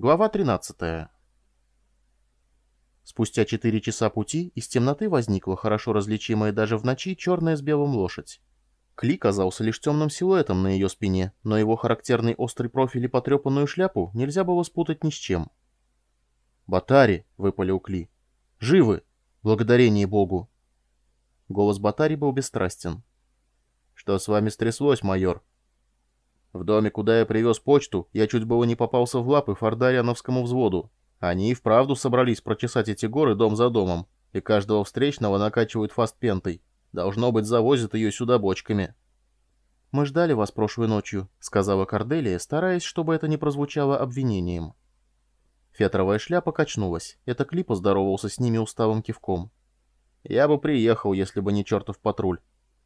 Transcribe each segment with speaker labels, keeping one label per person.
Speaker 1: Глава 13. Спустя четыре часа пути из темноты возникла хорошо различимая даже в ночи черная с белым лошадь. Кли казался лишь темным силуэтом на ее спине, но его характерный острый профиль и потрепанную шляпу нельзя было спутать ни с чем. «Батари!» — выпалил Кли. «Живы! Благодарение Богу!» Голос Батари был бесстрастен. «Что с вами стряслось, майор?» «В доме, куда я привез почту, я чуть было не попался в лапы Фордариановскому взводу. Они и вправду собрались прочесать эти горы дом за домом, и каждого встречного накачивают фастпентой. Должно быть, завозят ее сюда бочками». «Мы ждали вас прошлой ночью», — сказала Корделия, стараясь, чтобы это не прозвучало обвинением. Фетровая шляпа качнулась. Это Клип поздоровался с ними усталым кивком. «Я бы приехал, если бы не чертов патруль.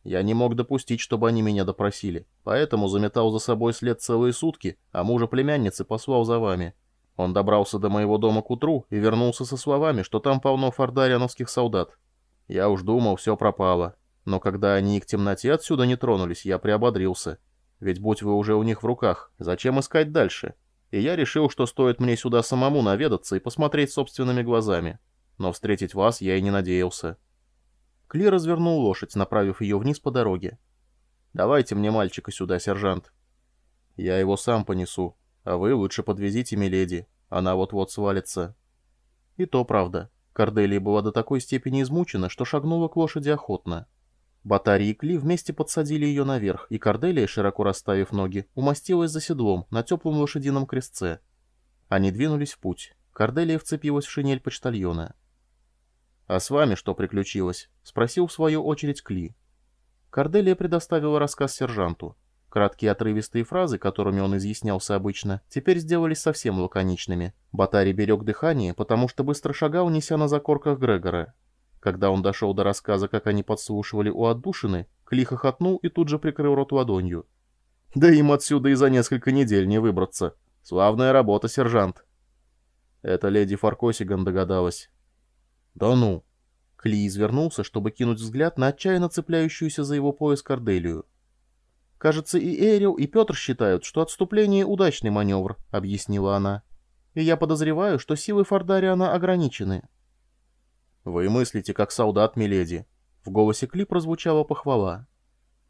Speaker 1: Я не мог допустить, чтобы они меня допросили, поэтому заметал за собой след целые сутки, а мужа племянницы послал за вами. Он добрался до моего дома к утру и вернулся со словами, что там полно фордариановских солдат. Я уж думал, все пропало. Но когда они и к темноте отсюда не тронулись, я приободрился. Ведь будь вы уже у них в руках, зачем искать дальше?» и я решил, что стоит мне сюда самому наведаться и посмотреть собственными глазами. Но встретить вас я и не надеялся. Кли развернул лошадь, направив ее вниз по дороге. «Давайте мне мальчика сюда, сержант». «Я его сам понесу, а вы лучше подвезите Миледи, она вот-вот свалится». И то правда. Корделия была до такой степени измучена, что шагнула к лошади охотно. Батари и Кли вместе подсадили ее наверх, и Корделия, широко расставив ноги, умостилась за седлом на теплом лошадином крестце. Они двинулись в путь. Корделия вцепилась в шинель почтальона. «А с вами что приключилось?» — спросил в свою очередь Кли. Корделия предоставила рассказ сержанту. Краткие отрывистые фразы, которыми он изъяснялся обычно, теперь сделались совсем лаконичными. Батари берег дыхание, потому что быстро шагал, неся на закорках Грегора. Когда он дошел до рассказа, как они подслушивали у отдушины, Кли хохотнул и тут же прикрыл рот ладонью. «Да им отсюда и за несколько недель не выбраться. Славная работа, сержант». Это леди Фаркосиган догадалась. «Да ну!» Кли извернулся, чтобы кинуть взгляд на отчаянно цепляющуюся за его пояс Корделию. «Кажется, и Эрил, и Петр считают, что отступление — удачный маневр», — объяснила она. «И я подозреваю, что силы Фордариана ограничены». «Вы мыслите, как солдат, миледи». В голосе Кли прозвучала похвала.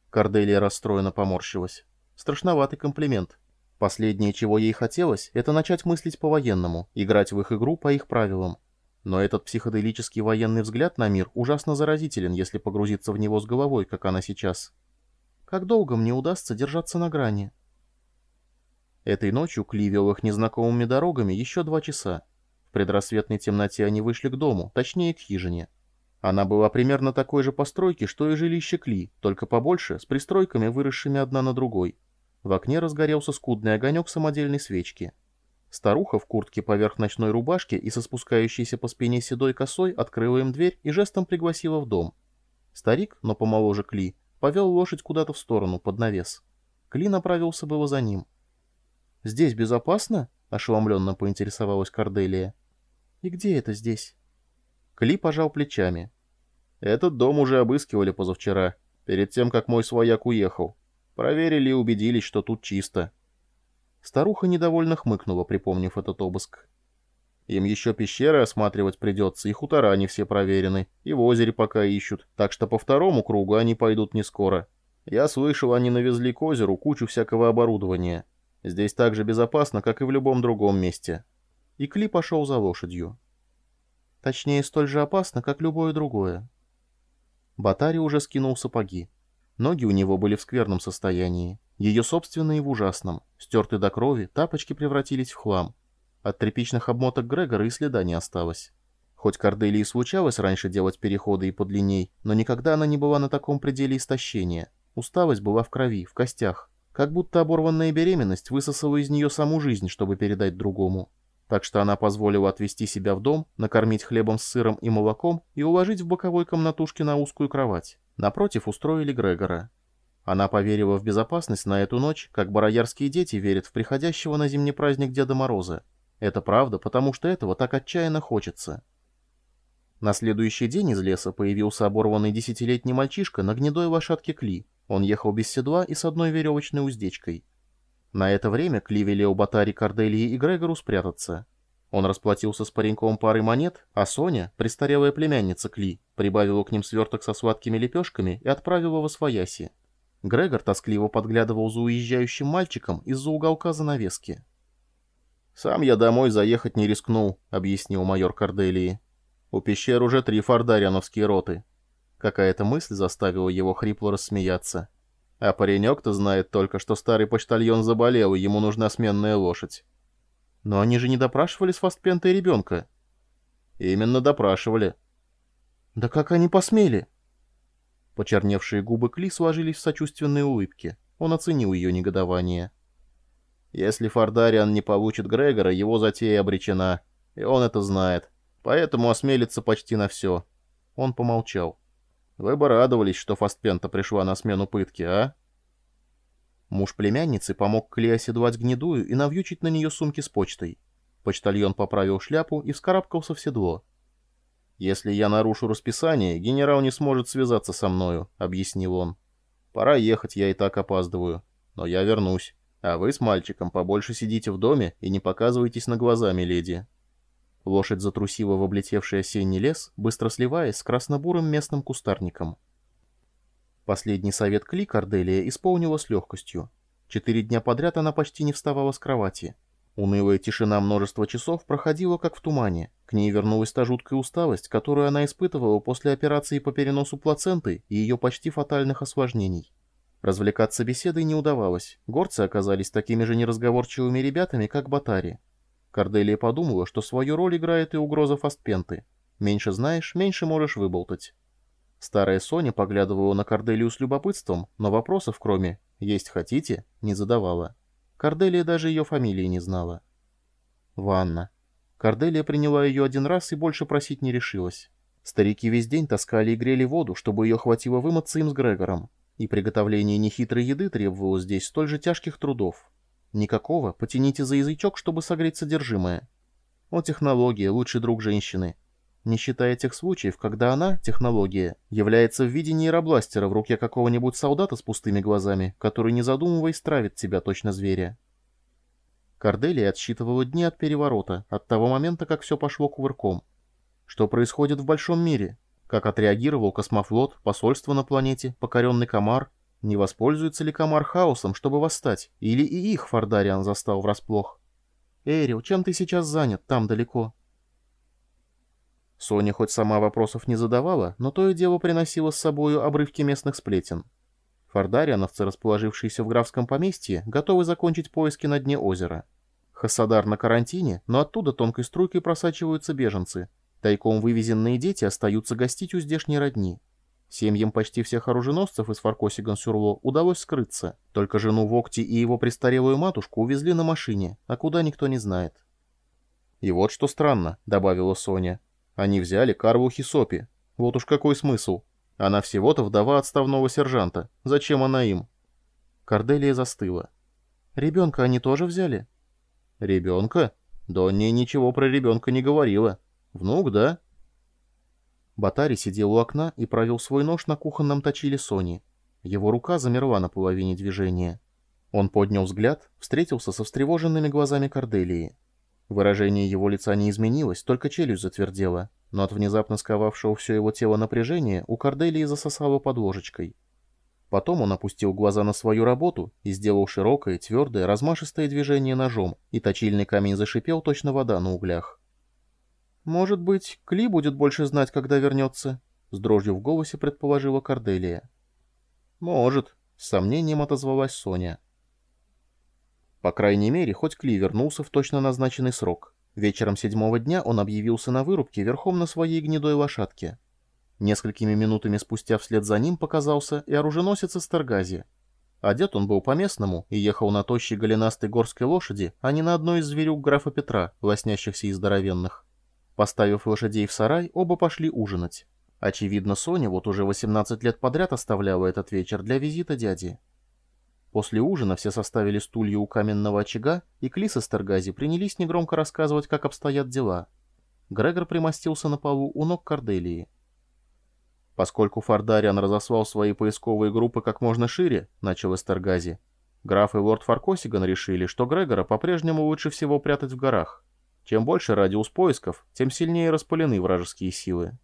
Speaker 1: Корделия расстроенно поморщилась. Страшноватый комплимент. Последнее, чего ей хотелось, это начать мыслить по-военному, играть в их игру по их правилам. Но этот психоделический военный взгляд на мир ужасно заразителен, если погрузиться в него с головой, как она сейчас. Как долго мне удастся держаться на грани? Этой ночью Кли их незнакомыми дорогами еще два часа. В предрассветной темноте они вышли к дому, точнее к хижине. Она была примерно такой же постройки, что и жилище Кли, только побольше, с пристройками, выросшими одна на другой. В окне разгорелся скудный огонек самодельной свечки. Старуха в куртке поверх ночной рубашки и со спускающейся по спине седой косой открыла им дверь и жестом пригласила в дом. Старик, но помоложе Кли, повел лошадь куда-то в сторону, под навес. Кли направился было за ним. «Здесь безопасно?» — ошеломленно поинтересовалась Корделия. «И где это здесь?» Кли пожал плечами. «Этот дом уже обыскивали позавчера, перед тем, как мой свояк уехал. Проверили и убедились, что тут чисто». Старуха недовольно хмыкнула, припомнив этот обыск. «Им еще пещеры осматривать придется, и хутора не все проверены, и в озере пока ищут, так что по второму кругу они пойдут не скоро. Я слышал, они навезли к озеру кучу всякого оборудования. Здесь так же безопасно, как и в любом другом месте» и Кли пошел за лошадью. Точнее, столь же опасно, как любое другое. Батари уже скинул сапоги. Ноги у него были в скверном состоянии, ее собственные в ужасном. Стерты до крови, тапочки превратились в хлам. От тряпичных обмоток Грегора и следа не осталось. Хоть Корделии случалось раньше делать переходы и подлинней, но никогда она не была на таком пределе истощения. Усталость была в крови, в костях. Как будто оборванная беременность высосала из нее саму жизнь, чтобы передать другому так что она позволила отвезти себя в дом, накормить хлебом с сыром и молоком и уложить в боковой комнатушке на узкую кровать. Напротив устроили Грегора. Она поверила в безопасность на эту ночь, как бароярские дети верят в приходящего на зимний праздник Деда Мороза. Это правда, потому что этого так отчаянно хочется. На следующий день из леса появился оборванный десятилетний мальчишка на гнедой лошадке Кли. Он ехал без седла и с одной веревочной уздечкой. На это время Кли велел Батари, Корделии и Грегору спрятаться. Он расплатился с пареньком парой монет, а Соня, престарелая племянница Кли, прибавила к ним сверток со сладкими лепешками и отправила во свояси. Грегор тоскливо подглядывал за уезжающим мальчиком из-за уголка занавески. «Сам я домой заехать не рискнул», — объяснил майор Корделии. «У пещер уже три фордариановские роты». Какая-то мысль заставила его хрипло рассмеяться. А паренек-то знает только, что старый почтальон заболел, и ему нужна сменная лошадь. Но они же не допрашивали с фастпента ребенка. Именно допрашивали. Да как они посмели? Почерневшие губы Кли сложились в сочувственные улыбки. Он оценил ее негодование. Если Фардариан не получит Грегора, его затея обречена. И он это знает. Поэтому осмелится почти на все. Он помолчал. Вы бы радовались, что Фастпента пришла на смену пытки, а? Муж племянницы помог Кли оседлать гнедую и навьючить на нее сумки с почтой. Почтальон поправил шляпу и вскарабкался в седло. «Если я нарушу расписание, генерал не сможет связаться со мною», — объяснил он. «Пора ехать, я и так опаздываю. Но я вернусь. А вы с мальчиком побольше сидите в доме и не показывайтесь на глаза, миледи». Лошадь затрусила в облетевший осенний лес, быстро сливаясь с краснобурым местным кустарником. Последний совет Кли Корделия исполнила с легкостью. Четыре дня подряд она почти не вставала с кровати. Унылая тишина множества часов проходила как в тумане. К ней вернулась та жуткая усталость, которую она испытывала после операции по переносу плаценты и ее почти фатальных осложнений. Развлекаться беседой не удавалось. Горцы оказались такими же неразговорчивыми ребятами, как Батари. Корделия подумала, что свою роль играет и угроза фастпенты. Меньше знаешь, меньше можешь выболтать. Старая Соня поглядывала на Корделию с любопытством, но вопросов, кроме «есть хотите?», не задавала. Корделия даже ее фамилии не знала. Ванна. Корделия приняла ее один раз и больше просить не решилась. Старики весь день таскали и грели воду, чтобы ее хватило вымыться им с Грегором. И приготовление нехитрой еды требовало здесь столь же тяжких трудов. Никакого, потяните за язычок, чтобы согреть содержимое. О, технология, лучший друг женщины. Не считая тех случаев, когда она, технология, является в виде нейробластера в руке какого-нибудь солдата с пустыми глазами, который, не задумываясь, травит тебя точно зверя. Корделия отсчитывала дни от переворота, от того момента, как все пошло кувырком. Что происходит в большом мире? Как отреагировал космофлот, посольство на планете, покоренный комар, не воспользуется ли комар хаосом, чтобы восстать? Или и их Фардариан застал врасплох? «Эрил, чем ты сейчас занят, там далеко?» Соня хоть сама вопросов не задавала, но то и дело приносила с собою обрывки местных сплетен. Фардариановцы, расположившиеся в графском поместье, готовы закончить поиски на дне озера. Хасадар на карантине, но оттуда тонкой струйкой просачиваются беженцы. Тайком вывезенные дети остаются гостить у здешней родни. Семьям почти всех оруженосцев из Фаркосиган-Сюрло удалось скрыться, только жену Вокти и его престарелую матушку увезли на машине, а куда никто не знает. «И вот что странно», — добавила Соня. «Они взяли Карву Хисопи. Вот уж какой смысл. Она всего-то вдова отставного сержанта. Зачем она им?» Корделия застыла. «Ребенка они тоже взяли?» «Ребенка? Донни ничего про ребенка не говорила. Внук, да?» Батари сидел у окна и провел свой нож на кухонном точиле Сони. Его рука замерла на половине движения. Он поднял взгляд, встретился со встревоженными глазами Корделии. Выражение его лица не изменилось, только челюсть затвердела, но от внезапно сковавшего все его тело напряжения у Корделии засосало под ложечкой. Потом он опустил глаза на свою работу и сделал широкое, твердое, размашистое движение ножом, и точильный камень зашипел точно вода на углях. «Может быть, Кли будет больше знать, когда вернется?» — с дрожью в голосе предположила Корделия. «Может», — с сомнением отозвалась Соня. По крайней мере, хоть Кли вернулся в точно назначенный срок. Вечером седьмого дня он объявился на вырубке верхом на своей гнедой лошадке. Несколькими минутами спустя вслед за ним показался и оруженосец из Таргази. Одет он был по-местному и ехал на тощей голенастой горской лошади, а не на одной из зверюк графа Петра, лоснящихся и здоровенных. Поставив лошадей в сарай, оба пошли ужинать. Очевидно, Соня вот уже 18 лет подряд оставляла этот вечер для визита дяди. После ужина все составили стулья у каменного очага, и Клис и Стергази принялись негромко рассказывать, как обстоят дела. Грегор примостился на полу у ног Корделии. Поскольку Фардариан разослал свои поисковые группы как можно шире, начал Эстергази, Граф и лорд Фаркосиган решили, что Грегора по-прежнему лучше всего прятать в горах. Чем больше радиус поисков, тем сильнее распылены вражеские силы.